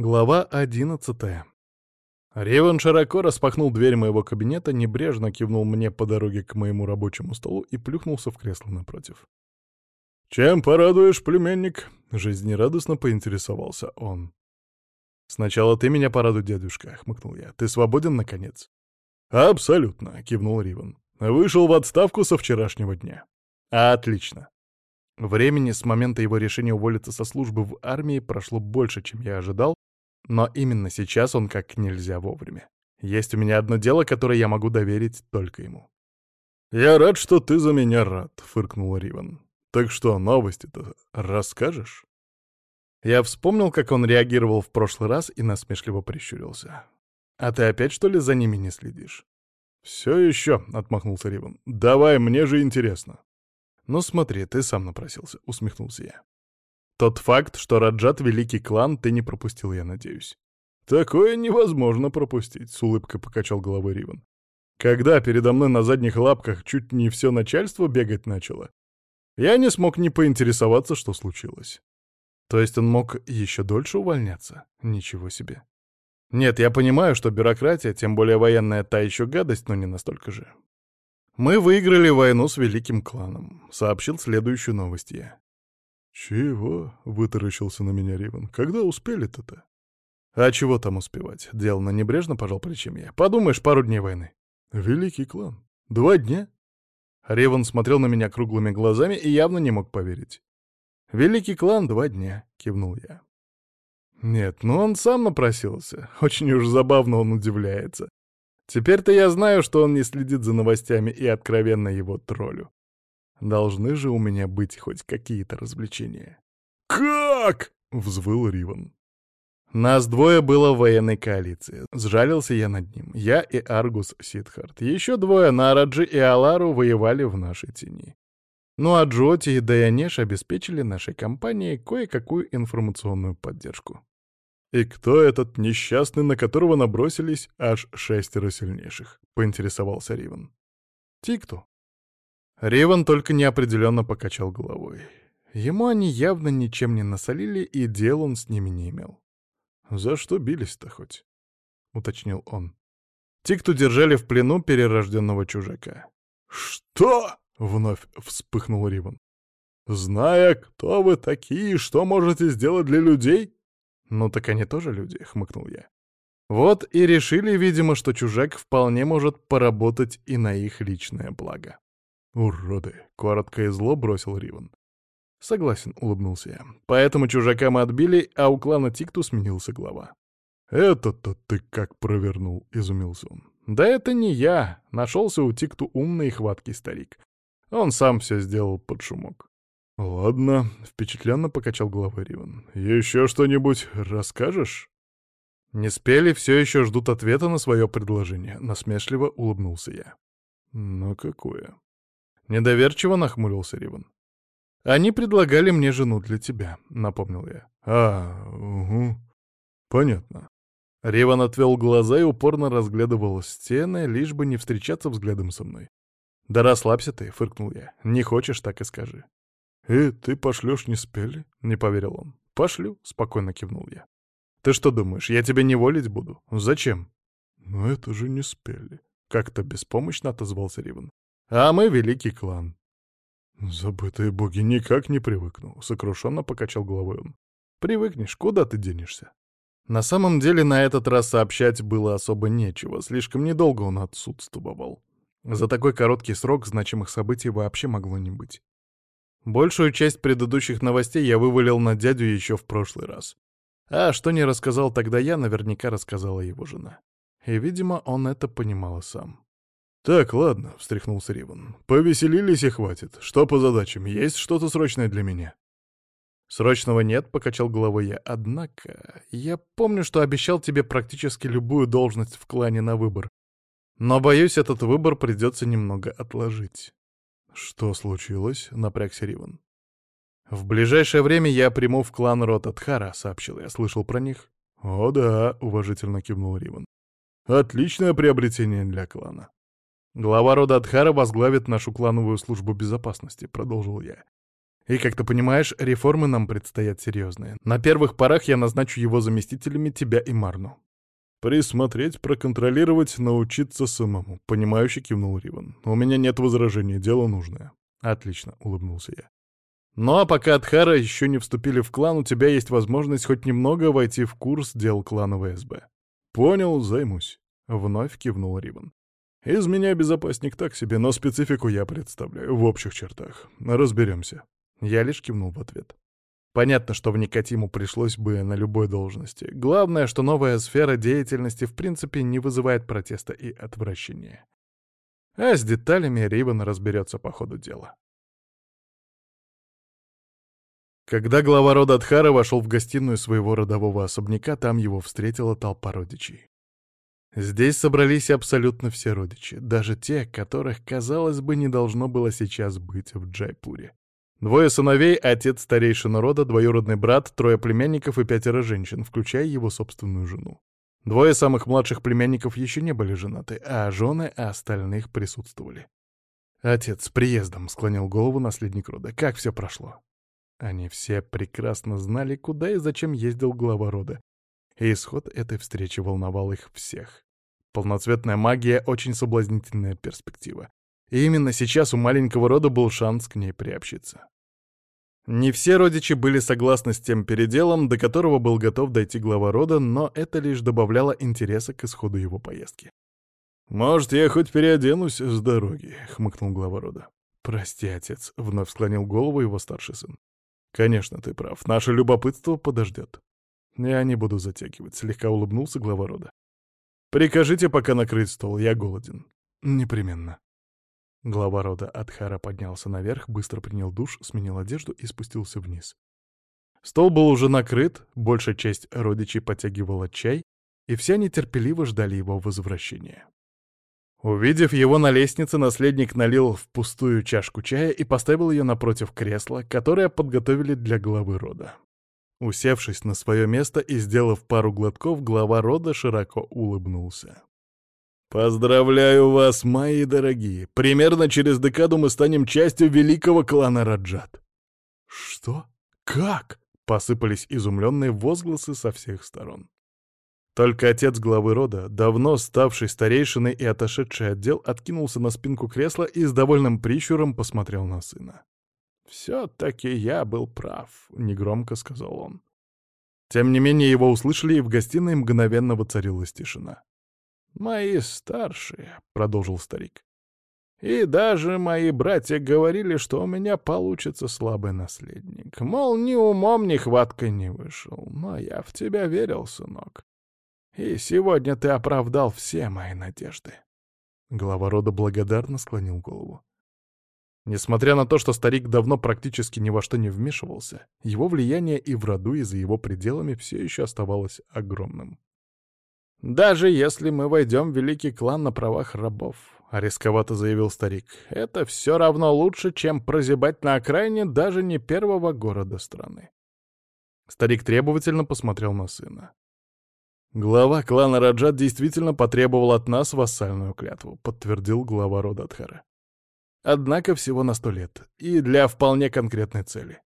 Глава одиннадцатая. Реван широко распахнул дверь моего кабинета, небрежно кивнул мне по дороге к моему рабочему столу и плюхнулся в кресло напротив. «Чем порадуешь, племянник?» — жизнерадостно поинтересовался он. «Сначала ты меня порадуй, дедушка», — хмыкнул я. «Ты свободен, наконец?» «Абсолютно», — кивнул Риван. «Вышел в отставку со вчерашнего дня». «Отлично. Времени с момента его решения уволиться со службы в армии прошло больше, чем я ожидал, но именно сейчас он как нельзя вовремя. Есть у меня одно дело, которое я могу доверить только ему. «Я рад, что ты за меня рад», — фыркнул Риван. «Так что, новости-то расскажешь?» Я вспомнил, как он реагировал в прошлый раз и насмешливо прищурился. «А ты опять, что ли, за ними не следишь?» «Все еще», — отмахнулся Риван. «Давай, мне же интересно». «Ну смотри, ты сам напросился», — усмехнулся я. Тот факт, что Раджат — великий клан, ты не пропустил, я надеюсь. «Такое невозможно пропустить», — с улыбкой покачал головой Риван. «Когда передо мной на задних лапках чуть не все начальство бегать начало, я не смог не поинтересоваться, что случилось». То есть он мог еще дольше увольняться? Ничего себе. Нет, я понимаю, что бюрократия, тем более военная, та еще гадость, но не настолько же. Мы выиграли войну с великим кланом, сообщил следующую новость я. «Чего?» — вытаращился на меня Риван. «Когда успели-то-то?» «А чего там успевать?» — делано небрежно, пожал плечами я. «Подумаешь, пару дней войны». «Великий клан? Два дня?» Реван смотрел на меня круглыми глазами и явно не мог поверить. «Великий клан два дня», — кивнул я. Нет, ну он сам напросился. Очень уж забавно он удивляется. Теперь-то я знаю, что он не следит за новостями и откровенно его троллю. Должны же у меня быть хоть какие-то развлечения. «Как?» — взвыл Риван. Нас двое было в военной коалиции. Сжалился я над ним. Я и Аргус Сидхарт. Еще двое, Нараджи и Алару, воевали в нашей тени. Ну а Джоти и Дайанеш обеспечили нашей компании кое-какую информационную поддержку. «И кто этот несчастный, на которого набросились аж шестеро сильнейших?» — поинтересовался Риван. «Тикту». Риван только неопределенно покачал головой. Ему они явно ничем не насолили, и дел он с ними не имел. «За что бились-то хоть?» — уточнил он. Тикту держали в плену перерожденного чужака. «Что?» — вновь вспыхнул Риван. «Зная, кто вы такие, что можете сделать для людей?» «Ну так они тоже люди», — хмыкнул я. Вот и решили, видимо, что чужак вполне может поработать и на их личное благо. «Уроды!» — коротко и зло бросил Риван. «Согласен», — улыбнулся я. «Поэтому чужака мы отбили, а у клана Тикту сменился глава». «Это-то ты как провернул», — изумился он. «Да это не я. Нашелся у Тикту умный и хваткий старик. Он сам все сделал под шумок». «Ладно», — впечатленно покачал головой Риван. «Еще что-нибудь расскажешь?» «Не спели, все еще ждут ответа на свое предложение», — насмешливо улыбнулся я. «На какое?» Недоверчиво нахмурился Риван. «Они предлагали мне жену для тебя», — напомнил я. «А, угу. Понятно». Риван отвел глаза и упорно разглядывал стены, лишь бы не встречаться взглядом со мной. «Да расслабься ты», — фыркнул я. «Не хочешь, так и скажи». «И ты пошлешь не спели?» — не поверил он. «Пошлю», — спокойно кивнул я. «Ты что думаешь, я тебя не волить буду? Зачем?» «Но это же не спели», — как-то беспомощно отозвался Риван. «А мы великий клан». «Забытые боги, никак не привыкну», — сокрушенно покачал головой он. «Привыкнешь, куда ты денешься?» На самом деле на этот раз сообщать было особо нечего, слишком недолго он отсутствовал. За такой короткий срок значимых событий вообще могло не быть. Большую часть предыдущих новостей я вывалил на дядю еще в прошлый раз. А что не рассказал тогда я, наверняка рассказала его жена. И, видимо, он это понимал сам. «Так, ладно», — встряхнулся Риван. «Повеселились и хватит. Что по задачам? Есть что-то срочное для меня?» «Срочного нет», — покачал головой я. «Однако, я помню, что обещал тебе практически любую должность в клане на выбор. Но, боюсь, этот выбор придется немного отложить». «Что случилось?» — напрягся Риван. «В ближайшее время я приму в клан Ротатхара», — сообщил я. «Слышал про них?» «О да», — уважительно кивнул Риван. «Отличное приобретение для клана». «Глава рода Адхара возглавит нашу клановую службу безопасности», — продолжил я. И, как ты понимаешь, реформы нам предстоят серьезные. На первых порах я назначу его заместителями тебя и Марну. Присмотреть, проконтролировать, научиться самому. Понимающе кивнул Риван. У меня нет возражений, дело нужное. Отлично, улыбнулся я. Ну а пока Адхара еще не вступили в клан, у тебя есть возможность хоть немного войти в курс дел клана ВСБ. Понял, займусь. Вновь кивнул Риван. Из меня безопасник так себе, но специфику я представляю в общих чертах. Разберемся. Я лишь кивнул в ответ. Понятно, что вникать ему пришлось бы на любой должности. Главное, что новая сфера деятельности в принципе не вызывает протеста и отвращения. А с деталями Риван разберется по ходу дела. Когда глава рода Адхара вошел в гостиную своего родового особняка, там его встретила толпа родичей. Здесь собрались абсолютно все родичи, даже те, которых, казалось бы, не должно было сейчас быть в Джайпуре. Двое сыновей, отец старейшина рода, двоюродный брат, трое племянников и пятеро женщин, включая его собственную жену. Двое самых младших племянников еще не были женаты, а жены остальных присутствовали. «Отец, с приездом!» — склонил голову наследник рода. «Как все прошло?» Они все прекрасно знали, куда и зачем ездил глава рода. И исход этой встречи волновал их всех. Полноцветная магия — очень соблазнительная перспектива. И именно сейчас у маленького рода был шанс к ней приобщиться. Не все родичи были согласны с тем переделом, до которого был готов дойти глава рода, но это лишь добавляло интереса к исходу его поездки. «Может, я хоть переоденусь с дороги?» — хмыкнул глава рода. «Прости, отец», — вновь склонил голову его старший сын. «Конечно, ты прав. Наше любопытство подождет». «Я не буду затягивать», — слегка улыбнулся глава рода. «Прикажите пока накрыть стол, я голоден». «Непременно». Глава рода Адхара поднялся наверх, быстро принял душ, сменил одежду и спустился вниз. Стол был уже накрыт, большая часть родичей подтягивала чай, и все нетерпеливо ждали его возвращения. Увидев его на лестнице, наследник налил в пустую чашку чая и поставил ее напротив кресла, которое подготовили для главы рода. Усевшись на свое место и сделав пару глотков, глава рода широко улыбнулся. «Поздравляю вас, мои дорогие! Примерно через декаду мы станем частью великого клана Раджат!» «Что? Как?» — посыпались изумленные возгласы со всех сторон. Только отец главы рода, давно ставший старейшиной и отошедший отдел, откинулся на спинку кресла и с довольным прищуром посмотрел на сына. «Все-таки я был прав», — негромко сказал он. Тем не менее его услышали, и в гостиной мгновенно воцарилась тишина. «Мои старшие», — продолжил старик, — «и даже мои братья говорили, что у меня получится слабый наследник. Мол, ни умом, ни хваткой не вышел. Но я в тебя верил, сынок. И сегодня ты оправдал все мои надежды. Глава рода благодарно склонил голову. Несмотря на то, что старик давно практически ни во что не вмешивался, его влияние и в роду, и за его пределами все еще оставалось огромным. «Даже если мы войдем в великий клан на правах рабов», — рисковато заявил старик, — «это все равно лучше, чем прозябать на окраине даже не первого города страны». Старик требовательно посмотрел на сына. Глава клана Раджат действительно потребовал от нас вассальную клятву, подтвердил глава рода Адхара. Однако всего на сто лет, и для вполне конкретной цели.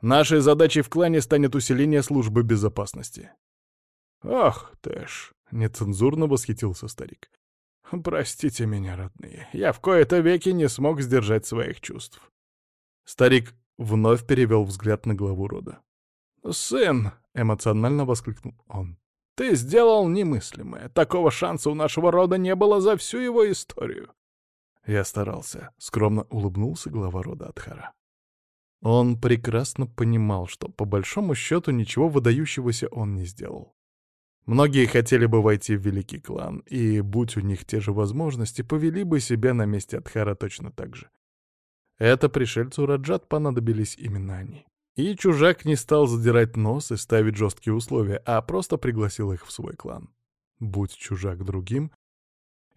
Нашей задачей в клане станет усиление службы безопасности. «Ох ты ж!» — нецензурно восхитился старик. «Простите меня, родные, я в кои-то веки не смог сдержать своих чувств». Старик вновь перевел взгляд на главу рода. «Сын!» — эмоционально воскликнул он. Ты сделал немыслимое. Такого шанса у нашего рода не было за всю его историю. Я старался. Скромно улыбнулся глава рода Адхара. Он прекрасно понимал, что по большому счету ничего выдающегося он не сделал. Многие хотели бы войти в великий клан, и, будь у них те же возможности, повели бы себя на месте Адхара точно так же. Это пришельцу Раджат понадобились именно они. И чужак не стал задирать нос и ставить жесткие условия, а просто пригласил их в свой клан. Будь чужак другим,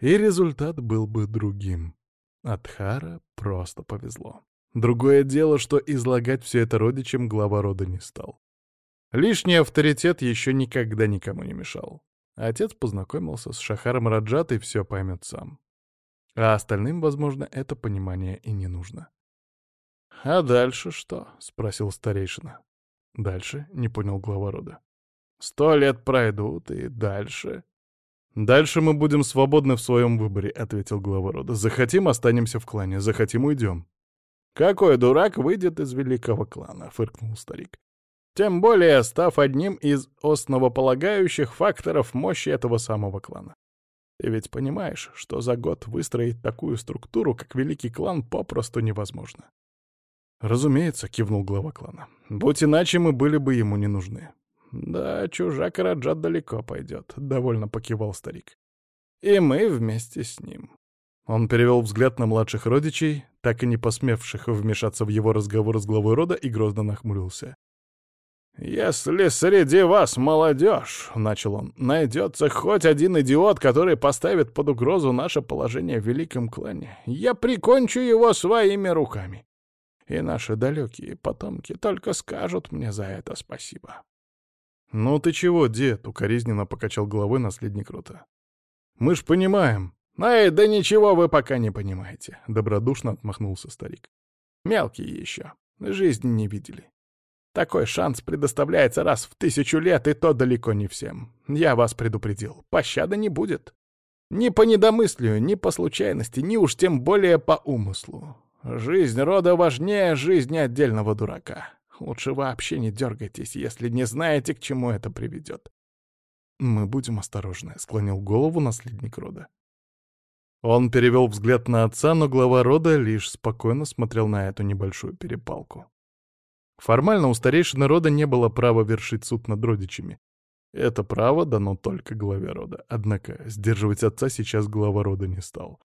и результат был бы другим. Адхара просто повезло. Другое дело, что излагать все это родичам глава рода не стал. Лишний авторитет еще никогда никому не мешал. Отец познакомился с Шахаром Раджат и все поймет сам. А остальным, возможно, это понимание и не нужно. «А дальше что?» — спросил старейшина. «Дальше?» — не понял глава рода. «Сто лет пройдут, и дальше...» «Дальше мы будем свободны в своем выборе», — ответил глава рода. «Захотим — останемся в клане, захотим — уйдем». «Какой дурак выйдет из великого клана?» — фыркнул старик. «Тем более, став одним из основополагающих факторов мощи этого самого клана. Ты ведь понимаешь, что за год выстроить такую структуру, как великий клан, попросту невозможно». «Разумеется», — кивнул глава клана. «Будь иначе, мы были бы ему не нужны». «Да, чужак Раджат далеко пойдет», — довольно покивал старик. «И мы вместе с ним». Он перевел взгляд на младших родичей, так и не посмевших вмешаться в его разговор с главой рода, и грозно нахмурился. «Если среди вас молодежь, — начал он, — найдется хоть один идиот, который поставит под угрозу наше положение в великом клане, я прикончу его своими руками. И наши далекие потомки только скажут мне за это спасибо». «Ну ты чего, дед?» — укоризненно покачал головой наследник рота. «Мы ж понимаем». «Ай, да ничего вы пока не понимаете», — добродушно отмахнулся старик. «Мелкие еще. Жизни не видели. Такой шанс предоставляется раз в тысячу лет, и то далеко не всем. Я вас предупредил. Пощады не будет. Ни по недомыслию, ни по случайности, ни уж тем более по умыслу. Жизнь рода важнее жизни отдельного дурака. Лучше вообще не дергайтесь, если не знаете, к чему это приведет. «Мы будем осторожны», — склонил голову наследник рода. Он перевел взгляд на отца, но глава рода лишь спокойно смотрел на эту небольшую перепалку. Формально у старейшины рода не было права вершить суд над родичами. Это право дано только главе рода. Однако сдерживать отца сейчас глава рода не стал.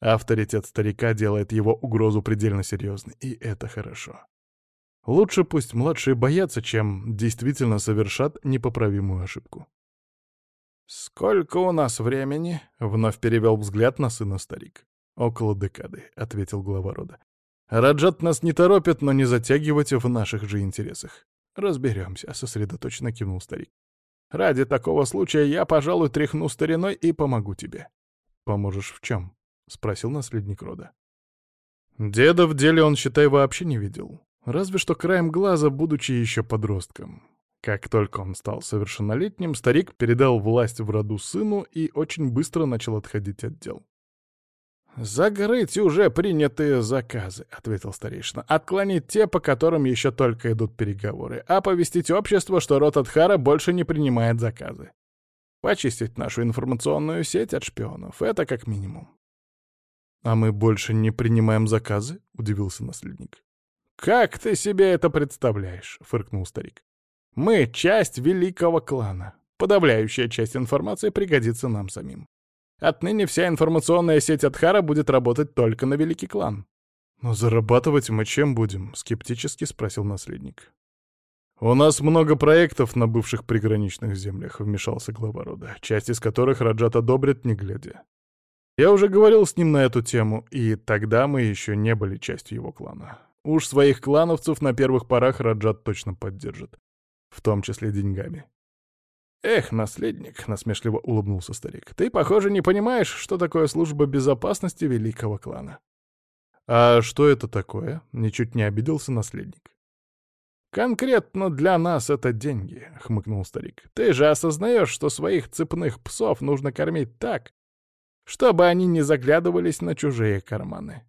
Авторитет старика делает его угрозу предельно серьезной, и это хорошо. Лучше пусть младшие боятся, чем действительно совершат непоправимую ошибку. «Сколько у нас времени?» — вновь перевел взгляд на сына старик. «Около декады», — ответил глава рода. «Раджат нас не торопит, но не затягивать в наших же интересах». «Разберемся», — сосредоточенно кивнул старик. «Ради такого случая я, пожалуй, тряхну стариной и помогу тебе». «Поможешь в чем?» — спросил наследник рода. Деда в деле он, считай, вообще не видел. Разве что краем глаза, будучи еще подростком. Как только он стал совершеннолетним, старик передал власть в роду сыну и очень быстро начал отходить от дел. «Закрыть уже принятые заказы», — ответил старейшина. «Отклонить те, по которым еще только идут переговоры, оповестить общество, что род Адхара больше не принимает заказы. Почистить нашу информационную сеть от шпионов — это как минимум». «А мы больше не принимаем заказы?» — удивился наследник. «Как ты себе это представляешь?» — фыркнул старик. «Мы — часть великого клана. Подавляющая часть информации пригодится нам самим. Отныне вся информационная сеть Адхара будет работать только на великий клан». «Но зарабатывать мы чем будем?» — скептически спросил наследник. «У нас много проектов на бывших приграничных землях», — вмешался глава рода, часть из которых Раджат одобрит, не глядя. Я уже говорил с ним на эту тему, и тогда мы еще не были частью его клана. Уж своих клановцев на первых порах Раджат точно поддержит. В том числе деньгами. «Эх, наследник», — насмешливо улыбнулся старик, — «ты, похоже, не понимаешь, что такое служба безопасности великого клана». «А что это такое?» — ничуть не обиделся наследник. «Конкретно для нас это деньги», — хмыкнул старик. «Ты же осознаешь, что своих цепных псов нужно кормить так, чтобы они не заглядывались на чужие карманы.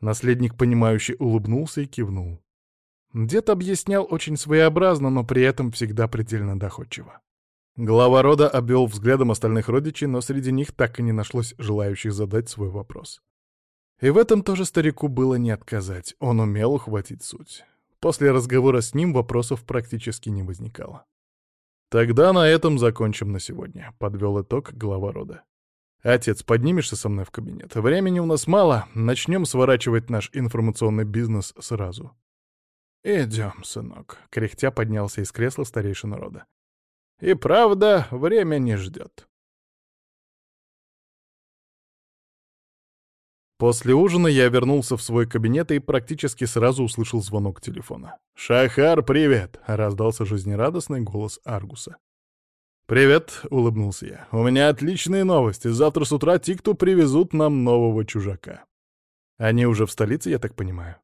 Наследник, понимающий, улыбнулся и кивнул. Дед объяснял очень своеобразно, но при этом всегда предельно доходчиво. Глава рода обвел взглядом остальных родичей, но среди них так и не нашлось желающих задать свой вопрос. И в этом тоже старику было не отказать, он умел ухватить суть. После разговора с ним вопросов практически не возникало. «Тогда на этом закончим на сегодня», — подвел итог глава рода. «Отец, поднимешься со мной в кабинет? Времени у нас мало, начнем сворачивать наш информационный бизнес сразу». «Идем, сынок», — кряхтя поднялся из кресла старейшина рода. «И правда, время не ждет». После ужина я вернулся в свой кабинет и практически сразу услышал звонок телефона. «Шахар, привет!» — раздался жизнерадостный голос Аргуса. «Привет», — улыбнулся я. «У меня отличные новости. Завтра с утра Тикту привезут нам нового чужака». «Они уже в столице, я так понимаю?»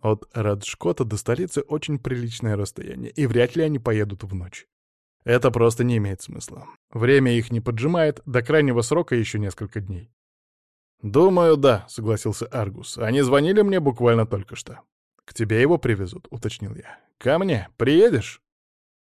От Раджкота до столицы очень приличное расстояние, и вряд ли они поедут в ночь. Это просто не имеет смысла. Время их не поджимает, до крайнего срока еще несколько дней. «Думаю, да», — согласился Аргус. «Они звонили мне буквально только что». «К тебе его привезут», — уточнил я. «Ко мне? Приедешь?»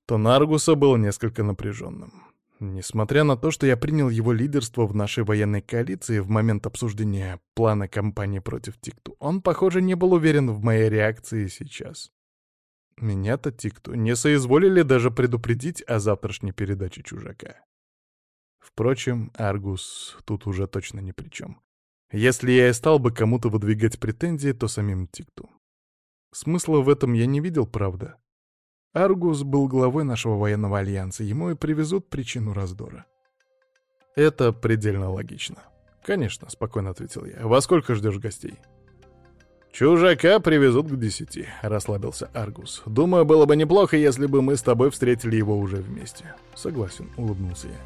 Тон Аргуса был несколько напряженным. Несмотря на то, что я принял его лидерство в нашей военной коалиции в момент обсуждения плана кампании против Тикту, он, похоже, не был уверен в моей реакции сейчас. Меня-то Тикту не соизволили даже предупредить о завтрашней передаче чужака. Впрочем, Аргус тут уже точно ни при чем. Если я и стал бы кому-то выдвигать претензии, то самим Тикту. Смысла в этом я не видел, правда. Аргус был главой нашего военного альянса, ему и привезут причину раздора. Это предельно логично. «Конечно», — спокойно ответил я. «Во сколько ждешь гостей?» «Чужака привезут к десяти», — расслабился Аргус. «Думаю, было бы неплохо, если бы мы с тобой встретили его уже вместе». «Согласен», — улыбнулся я.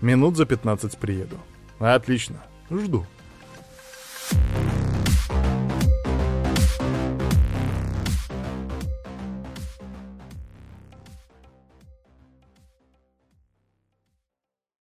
«Минут за пятнадцать приеду». «Отлично. Жду».